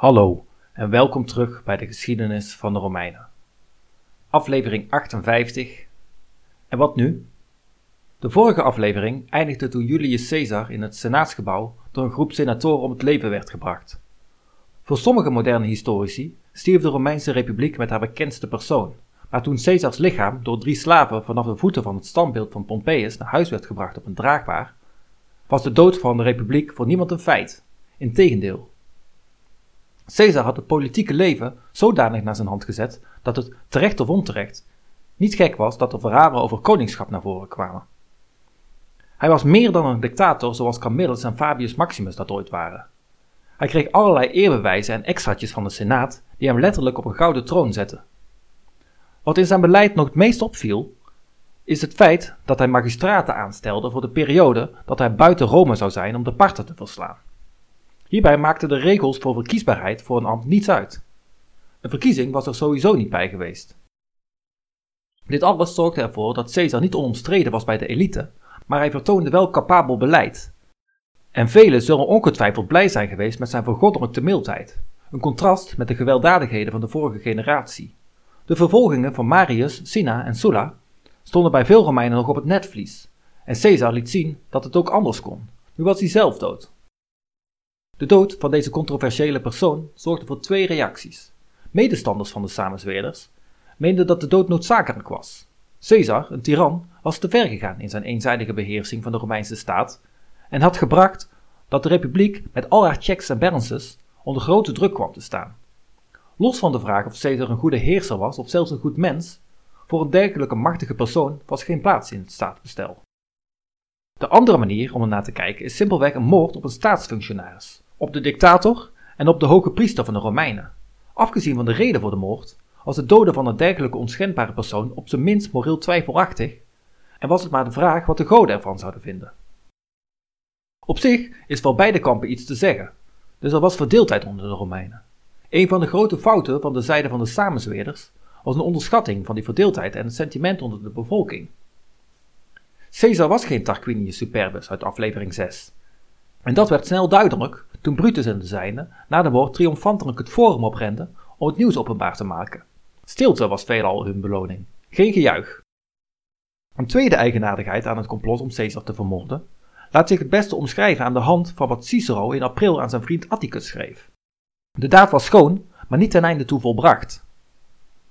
Hallo en welkom terug bij de geschiedenis van de Romeinen. Aflevering 58. En wat nu? De vorige aflevering eindigde toen Julius Caesar in het Senaatsgebouw door een groep senatoren om het leven werd gebracht. Voor sommige moderne historici stierf de Romeinse Republiek met haar bekendste persoon, maar toen Caesars lichaam door drie slaven vanaf de voeten van het standbeeld van Pompeius naar huis werd gebracht op een draagbaar, was de dood van de Republiek voor niemand een feit. Integendeel, Caesar had het politieke leven zodanig naar zijn hand gezet dat het, terecht of onterecht, niet gek was dat er verhalen over koningschap naar voren kwamen. Hij was meer dan een dictator zoals Camillus en Fabius Maximus dat ooit waren. Hij kreeg allerlei eerbewijzen en extraatjes van de Senaat die hem letterlijk op een gouden troon zetten. Wat in zijn beleid nog het meest opviel, is het feit dat hij magistraten aanstelde voor de periode dat hij buiten Rome zou zijn om de Parten te verslaan. Hierbij maakten de regels voor verkiesbaarheid voor een ambt niets uit. Een verkiezing was er sowieso niet bij geweest. Dit alles zorgde ervoor dat Caesar niet onomstreden was bij de elite, maar hij vertoonde wel capabel beleid. En velen zullen ongetwijfeld blij zijn geweest met zijn vergoddelijkte mildheid, een contrast met de gewelddadigheden van de vorige generatie. De vervolgingen van Marius, Cinna en Sulla stonden bij veel Romeinen nog op het netvlies, en Caesar liet zien dat het ook anders kon. Nu was hij zelf dood. De dood van deze controversiële persoon zorgde voor twee reacties. Medestanders van de samenzweerders meenden dat de dood noodzakelijk was. Caesar, een tiran, was te ver gegaan in zijn eenzijdige beheersing van de Romeinse staat en had gebracht dat de republiek met al haar checks en balances onder grote druk kwam te staan. Los van de vraag of Caesar een goede heerser was of zelfs een goed mens, voor een dergelijke machtige persoon was geen plaats in het staatsbestel. De andere manier om ernaar te kijken is simpelweg een moord op een staatsfunctionaris, op de dictator en op de hoge priester van de Romeinen. Afgezien van de reden voor de moord, was het doden van een dergelijke onschendbare persoon op zijn minst moreel twijfelachtig en was het maar de vraag wat de goden ervan zouden vinden. Op zich is voor beide kampen iets te zeggen, dus er was verdeeldheid onder de Romeinen. Een van de grote fouten van de zijde van de samenzweerders was een onderschatting van die verdeeldheid en het sentiment onder de bevolking. Caesar was geen Tarquinius Superbus uit aflevering 6. En dat werd snel duidelijk toen Brutus en de zijnen na de moord triomfantelijk het forum oprenden om het nieuws openbaar te maken. Stilte was veelal hun beloning, geen gejuich. Een tweede eigenaardigheid aan het complot om Caesar te vermoorden laat zich het beste omschrijven aan de hand van wat Cicero in april aan zijn vriend Atticus schreef. De daad was schoon, maar niet ten einde toe volbracht.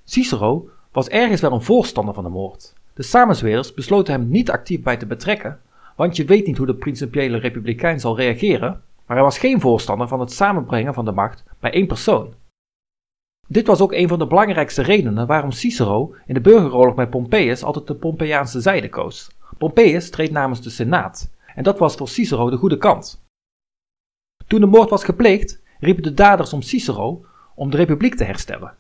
Cicero was ergens wel een voorstander van de moord. De samenzweerders besloten hem niet actief bij te betrekken, want je weet niet hoe de principiële republikein zal reageren maar hij was geen voorstander van het samenbrengen van de macht bij één persoon. Dit was ook een van de belangrijkste redenen waarom Cicero in de burgeroorlog met Pompeius altijd de Pompeiaanse zijde koos. Pompeius treedt namens de Senaat, en dat was voor Cicero de goede kant. Toen de moord was gepleegd, riepen de daders om Cicero om de republiek te herstellen.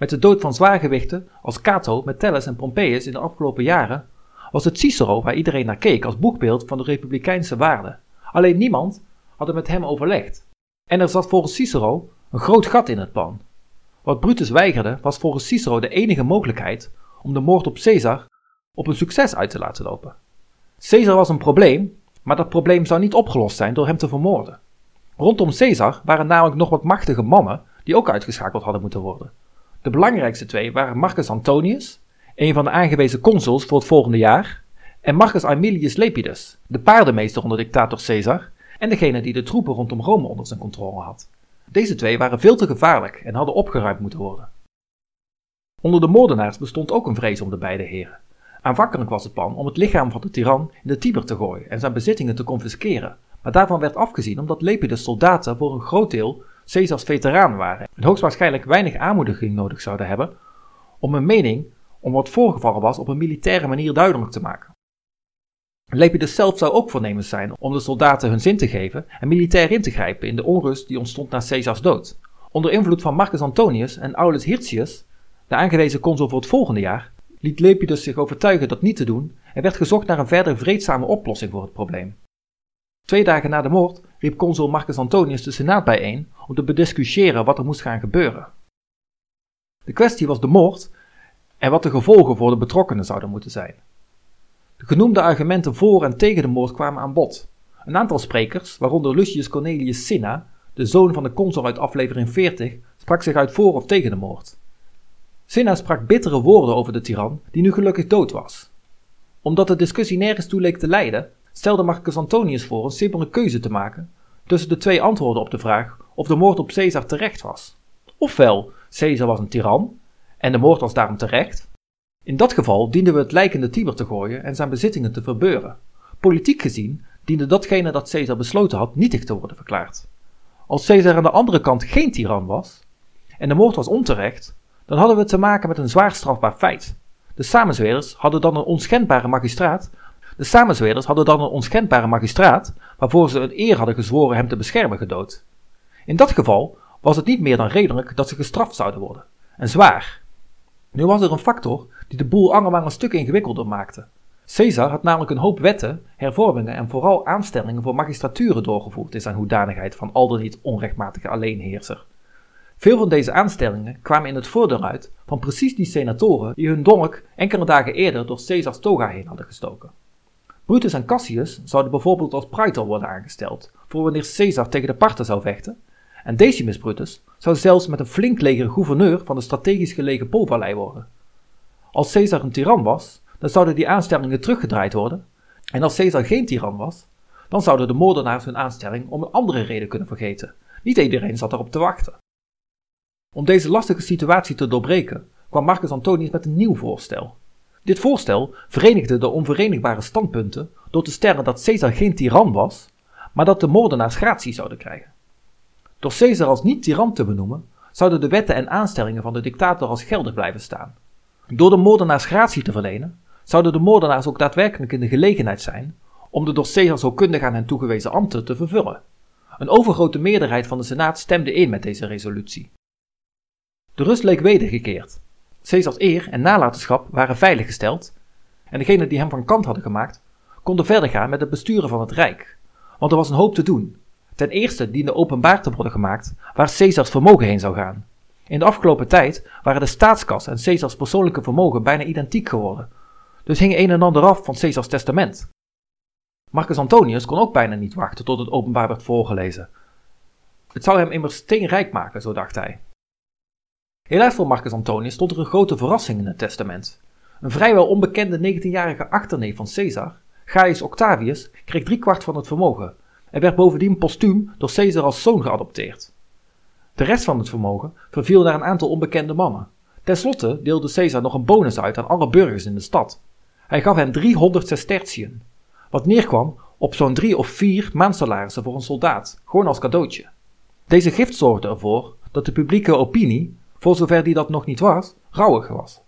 Met de dood van zwaargewichten als Cato, Metellus en Pompeius in de afgelopen jaren was het Cicero waar iedereen naar keek als boekbeeld van de republikeinse waarden. Alleen niemand hadden met hem overlegd. En er zat volgens Cicero een groot gat in het pan. Wat Brutus weigerde was volgens Cicero de enige mogelijkheid om de moord op Caesar op een succes uit te laten lopen. Caesar was een probleem, maar dat probleem zou niet opgelost zijn door hem te vermoorden. Rondom Caesar waren namelijk nog wat machtige mannen die ook uitgeschakeld hadden moeten worden. De belangrijkste twee waren Marcus Antonius, een van de aangewezen consuls voor het volgende jaar, en Marcus Aemilius Lepidus, de paardenmeester onder dictator Caesar, en degene die de troepen rondom Rome onder zijn controle had. Deze twee waren veel te gevaarlijk en hadden opgeruimd moeten worden. Onder de moordenaars bestond ook een vrees om de beide heren. Aanvankelijk was het plan om het lichaam van de tiran in de Tiber te gooien en zijn bezittingen te confisceren, maar daarvan werd afgezien omdat Lepidus soldaten voor een groot deel Caesars veteranen waren en hoogstwaarschijnlijk weinig aanmoediging nodig zouden hebben om een mening om wat voorgevallen was op een militaire manier duidelijk te maken. Lepidus zelf zou ook voornemens zijn om de soldaten hun zin te geven en militair in te grijpen in de onrust die ontstond na Caesars dood. Onder invloed van Marcus Antonius en Aulus Hirtius, de aangewezen consul voor het volgende jaar, liet Lepidus zich overtuigen dat niet te doen en werd gezocht naar een verder vreedzame oplossing voor het probleem. Twee dagen na de moord riep consul Marcus Antonius de Senaat bijeen om te bediscussiëren wat er moest gaan gebeuren. De kwestie was de moord en wat de gevolgen voor de betrokkenen zouden moeten zijn. De genoemde argumenten voor en tegen de moord kwamen aan bod. Een aantal sprekers, waaronder Lucius Cornelius Cinna, de zoon van de consul uit aflevering 40, sprak zich uit voor of tegen de moord. Cinna sprak bittere woorden over de tiran, die nu gelukkig dood was. Omdat de discussie nergens toe leek te leiden, stelde Marcus Antonius voor een simpele keuze te maken tussen de twee antwoorden op de vraag of de moord op Caesar terecht was. Ofwel, Caesar was een tiran en de moord was daarom terecht. In dat geval dienden we het lijkende Tiber te gooien en zijn bezittingen te verbeuren. Politiek gezien diende datgene dat Caesar besloten had nietig te worden verklaard. Als Caesar aan de andere kant geen tiran was en de moord was onterecht, dan hadden we te maken met een zwaar strafbaar feit. De samenzweerders hadden dan een onschendbare magistraat. De samenzweerders hadden dan een onschendbare magistraat, waarvoor ze een eer hadden gezworen hem te beschermen, gedood. In dat geval was het niet meer dan redelijk dat ze gestraft zouden worden. En zwaar. Nu was er een factor die de boel allemaal een stuk ingewikkelder maakte. Caesar had namelijk een hoop wetten, hervormingen en vooral aanstellingen voor magistraturen doorgevoerd in zijn hoedanigheid van al dan niet onrechtmatige alleenheerser. Veel van deze aanstellingen kwamen in het voordeel uit van precies die senatoren die hun dolk enkele dagen eerder door Caesars toga heen hadden gestoken. Brutus en Cassius zouden bijvoorbeeld als praetor worden aangesteld voor wanneer Caesar tegen de Parten zou vechten, en Decimus Brutus zou zelfs met een flink leger gouverneur van de strategisch gelegen Polvallei worden. Als Caesar een tiran was, dan zouden die aanstellingen teruggedraaid worden, en als Caesar geen tiran was, dan zouden de moordenaars hun aanstelling om een andere reden kunnen vergeten. Niet iedereen zat erop te wachten. Om deze lastige situatie te doorbreken, kwam Marcus Antonius met een nieuw voorstel. Dit voorstel verenigde de onverenigbare standpunten door te stellen dat Caesar geen tiran was, maar dat de moordenaars gratie zouden krijgen. Door Caesar als niet-tiran te benoemen, zouden de wetten en aanstellingen van de dictator als geldig blijven staan. Door de moordenaars gratie te verlenen, zouden de moordenaars ook daadwerkelijk in de gelegenheid zijn om de door Caesar zo kundig aan hen toegewezen ambten te vervullen. Een overgrote meerderheid van de Senaat stemde in met deze resolutie. De rust leek wedergekeerd. Caesars eer en nalatenschap waren veiliggesteld en degenen die hem van kant hadden gemaakt konden verder gaan met het besturen van het Rijk. Want er was een hoop te doen. Ten eerste diende openbaar te worden gemaakt waar Caesars vermogen heen zou gaan. In de afgelopen tijd waren de staatskas en Caesars persoonlijke vermogen bijna identiek geworden. Dus hing een en ander af van Caesars testament. Marcus Antonius kon ook bijna niet wachten tot het openbaar werd voorgelezen. Het zou hem immers steenrijk maken, zo dacht hij. Helaas voor Marcus Antonius stond er een grote verrassing in het testament. Een vrijwel onbekende 19-jarige achterneef van Caesar, Gaius Octavius, kreeg driekwart van het vermogen en werd bovendien postuum door Caesar als zoon geadopteerd. De rest van het vermogen verviel naar een aantal onbekende mannen. Ten slotte deelde Caesar nog een bonus uit aan alle burgers in de stad. Hij gaf hen 300 sestertiën, wat neerkwam op zo'n drie of vier maandsalarissen voor een soldaat, gewoon als cadeautje. Deze gift zorgde ervoor dat de publieke opinie voor zover die dat nog niet was, rouwig was.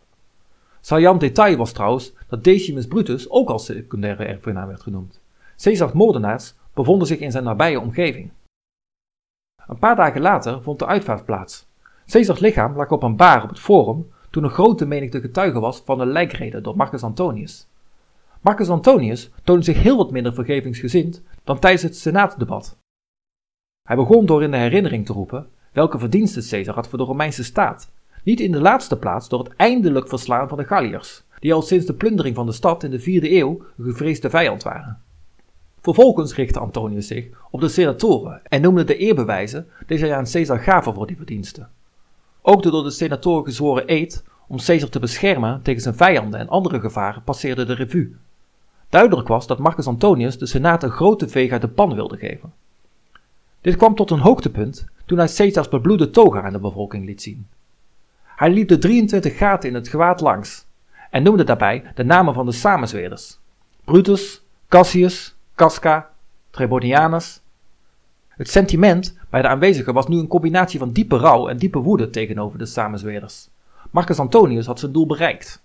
Saillant detail was trouwens dat Decimus Brutus ook als secundaire erfgenaam werd genoemd. Caesars moordenaars bevonden zich in zijn nabije omgeving. Een paar dagen later vond de uitvaart plaats. Caesars lichaam lag op een baar op het forum toen een grote menigte getuige was van de lijkreden door Marcus Antonius. Marcus Antonius toonde zich heel wat minder vergevingsgezind dan tijdens het senaatdebat. Hij begon door in de herinnering te roepen welke verdiensten Caesar had voor de Romeinse staat. Niet in de laatste plaats door het eindelijk verslaan van de Galliërs, die al sinds de plundering van de stad in de vierde eeuw een gevreesde vijand waren. Vervolgens richtte Antonius zich op de senatoren en noemde de eerbewijzen die zij aan Caesar gaven voor die verdiensten. Ook de door de senatoren gezworen eed om Caesar te beschermen tegen zijn vijanden en andere gevaren passeerde de revue. Duidelijk was dat Marcus Antonius de senaat een grote veeg uit de pan wilde geven. Dit kwam tot een hoogtepunt toen hij Caesars bebloede toga aan de bevolking liet zien. Hij liep de 23 gaten in het gewaad langs en noemde daarbij de namen van de samenzweerders: Brutus, Cassius, Casca, Trebonianus. Het sentiment bij de aanwezigen was nu een combinatie van diepe rouw en diepe woede tegenover de samenzweerders. Marcus Antonius had zijn doel bereikt.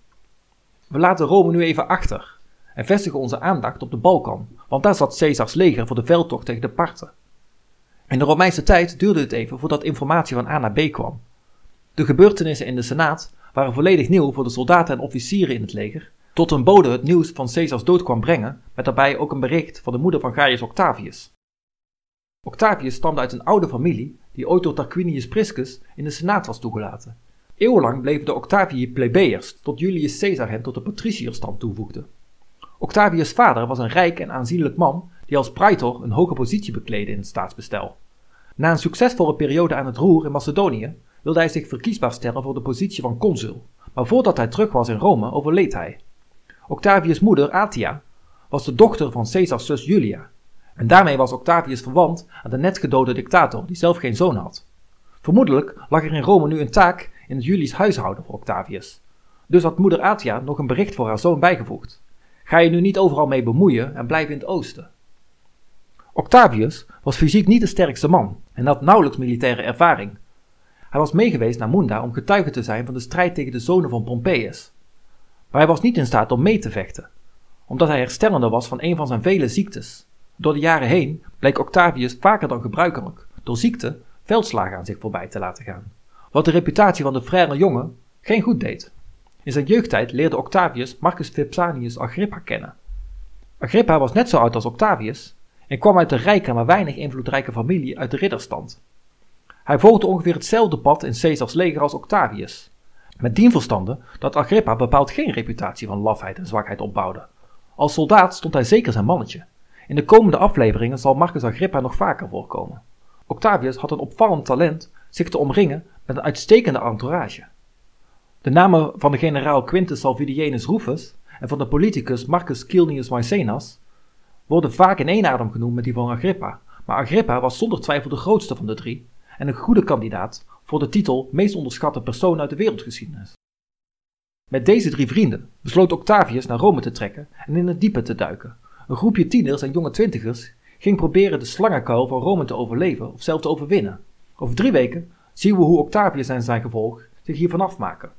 We laten Rome nu even achter en vestigen onze aandacht op de Balkan, want daar zat Caesars leger voor de veldtocht tegen de Parten. In de Romeinse tijd duurde het even voordat informatie van A naar B kwam. De gebeurtenissen in de Senaat waren volledig nieuw voor de soldaten en officieren in het leger, tot een bode het nieuws van Caesars dood kwam brengen, met daarbij ook een bericht van de moeder van Gaius Octavius. Octavius stamde uit een oude familie die ooit door Tarquinius Priscus in de Senaat was toegelaten. Eeuwenlang bleven de Octavii plebeiers, tot Julius Caesar hen tot de patricierstand toevoegde. Octavius' vader was een rijk en aanzienlijk man die als praetor een hoge positie bekleedde in het staatsbestel. Na een succesvolle periode aan het roer in Macedonië wilde hij zich verkiesbaar stellen voor de positie van consul, maar voordat hij terug was in Rome overleed hij. Octavius' moeder Atia was de dochter van Caesars zus Julia, en daarmee was Octavius verwant aan de net gedode dictator die zelf geen zoon had. Vermoedelijk lag er in Rome nu een taak in het Julisch huishouden voor Octavius. Dus had moeder Atia nog een bericht voor haar zoon bijgevoegd. Ga je nu niet overal mee bemoeien en blijf in het oosten. Octavius was fysiek niet de sterkste man en had nauwelijks militaire ervaring. Hij was meegeweest naar Munda om getuige te zijn van de strijd tegen de zonen van Pompeius. Maar hij was niet in staat om mee te vechten, omdat hij herstellende was van een van zijn vele ziektes. Door de jaren heen bleek Octavius vaker dan gebruikelijk door ziekte veldslagen aan zich voorbij te laten gaan, wat de reputatie van de frère jongen geen goed deed. In zijn jeugdtijd leerde Octavius Marcus Vipsanius Agrippa kennen. Agrippa was net zo oud als Octavius en kwam uit een rijke maar weinig invloedrijke familie uit de ridderstand. Hij volgde ongeveer hetzelfde pad in Caesars leger als Octavius, met dien verstande dat Agrippa bepaald geen reputatie van lafheid en zwakheid opbouwde. Als soldaat stond hij zeker zijn mannetje. In de komende afleveringen zal Marcus Agrippa nog vaker voorkomen. Octavius had een opvallend talent zich te omringen met een uitstekende entourage. De namen van de generaal Quintus Salvidienus Rufus en van de politicus Marcus Cilnius Maecenas worden vaak in één adem genoemd met die van Agrippa, maar Agrippa was zonder twijfel de grootste van de drie en een goede kandidaat voor de titel meest onderschatte persoon uit de wereldgeschiedenis. Met deze drie vrienden besloot Octavius naar Rome te trekken en in het diepe te duiken. Een groepje tieners en jonge twintigers ging proberen de slangenkuil van Rome te overleven of zelf te overwinnen. Over drie weken zien we hoe Octavius en zijn gevolg zich hiervan afmaken.